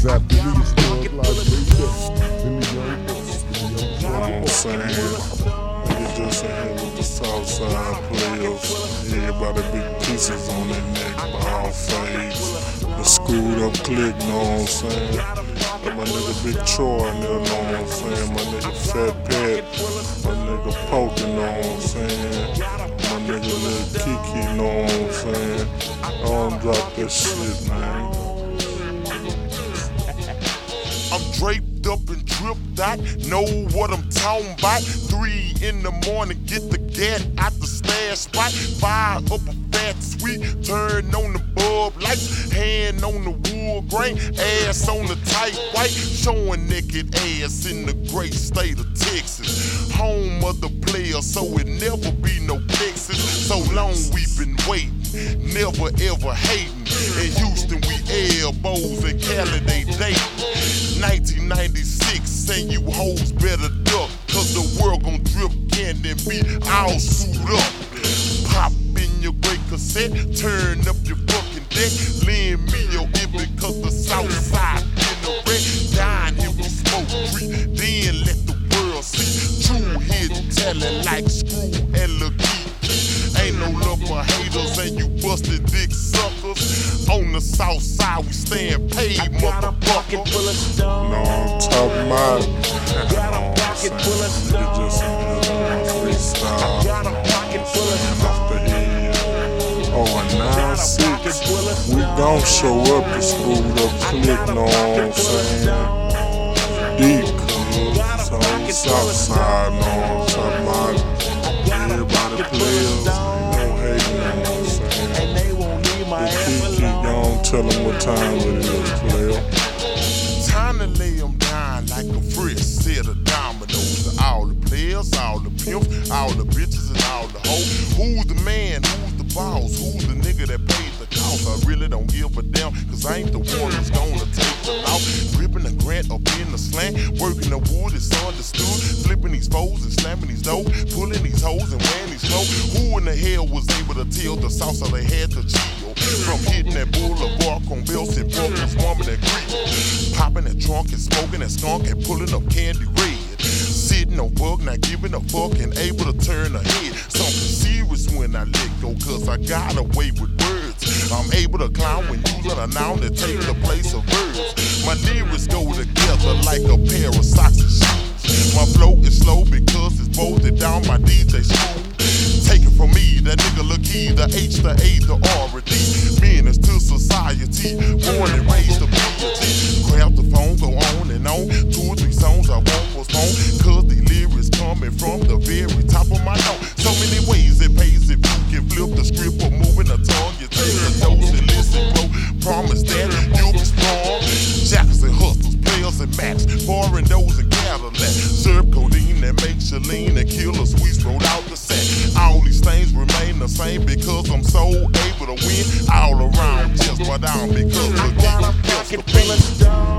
niggas after niggas thug like they Then the young bucks, the young what I'm saying? Nigga just in here with the Southside players. Everybody big pieces on their neck, ball fades. The screwed up click, know what I'm saying? And my nigga Big Troy in there, know what I'm saying? My nigga Fat Pat, my nigga Pokey, know what I'm saying? My nigga Lil Keke, know what I'm saying? I don't drop that shit, man. I'm draped up and dripped out, know what I'm talking about. Three in the morning, get the gat out the stash spot. Fire up a fat sweet, turn on the bulb lights, hand on the wool grain, ass on the tight white, showing naked ass in the great state of Texas. Home of the players, so it never be no Texas. So long we been waiting, never ever hating. In Houston, we elbows and Cali, they dating. 1996, and you hoes better duck, cause the world gon' drip candy and be all suit up. Pop in your great cassette, turn up your fucking deck, lend me your ear because the south side in the wreck. Dine here we smoke creep, then let the world see. True hit telling like screw and busted dick suckers. On the south side, we stand paid, Got a motherfucker. full of stones. Know what I'm talking about? Got a Know what I'm pocket full of saying? Nigga just in here freestyle. Got a pocket full of And the head. Oh, a nine six. We gon' show up up click, know what I'm saying? Deep cuz, on the south side, know what I'm talking about? Them time player. Time to lay 'em down like a fresh set of dominoes. All the players, all the pimps, all the bitches, and all the hoes. Who's the man? Who's the boss? Who's the nigga that paid the cost? I really don't give a damn, cause I ain't the one that's gonna take the loss. Gripping a grant up in the slant, working the wood is understood. Flipping these foes and slamming these doors, pulling these hoes and wearing these clothes. Who in the hell was able to tell the sauce they had to chill? From hitting that boulevard on bills and brokers, woman and greed. Popping that trunk and smoking that skunk and pulling up candy red. Sitting on bug, not giving a fuck and able to turn ahead. Something serious when I let go, cause I got away with words. I'm able to clown when using a noun that take the place of verbs. My lyrics go together like a pair of socks and shoes. My flow is slow because it's bolted down by DJ Screw. Take it from me, that nigga look key, the H, the A, the R, and D. Menace to society, born and raised to be a G. Grab the phone, go on and on. Two or three songs I won't postpone, cause the lyrics lean and killer sweets roll out the set. All these things remain the same because I'm so able to win all around. Just but down because the Got a game